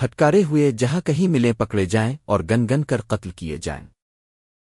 پھٹکارے ہوئے جہاں کہیں ملیں پکڑے جائیں اور گن گن کر قتل کیے جائیں۔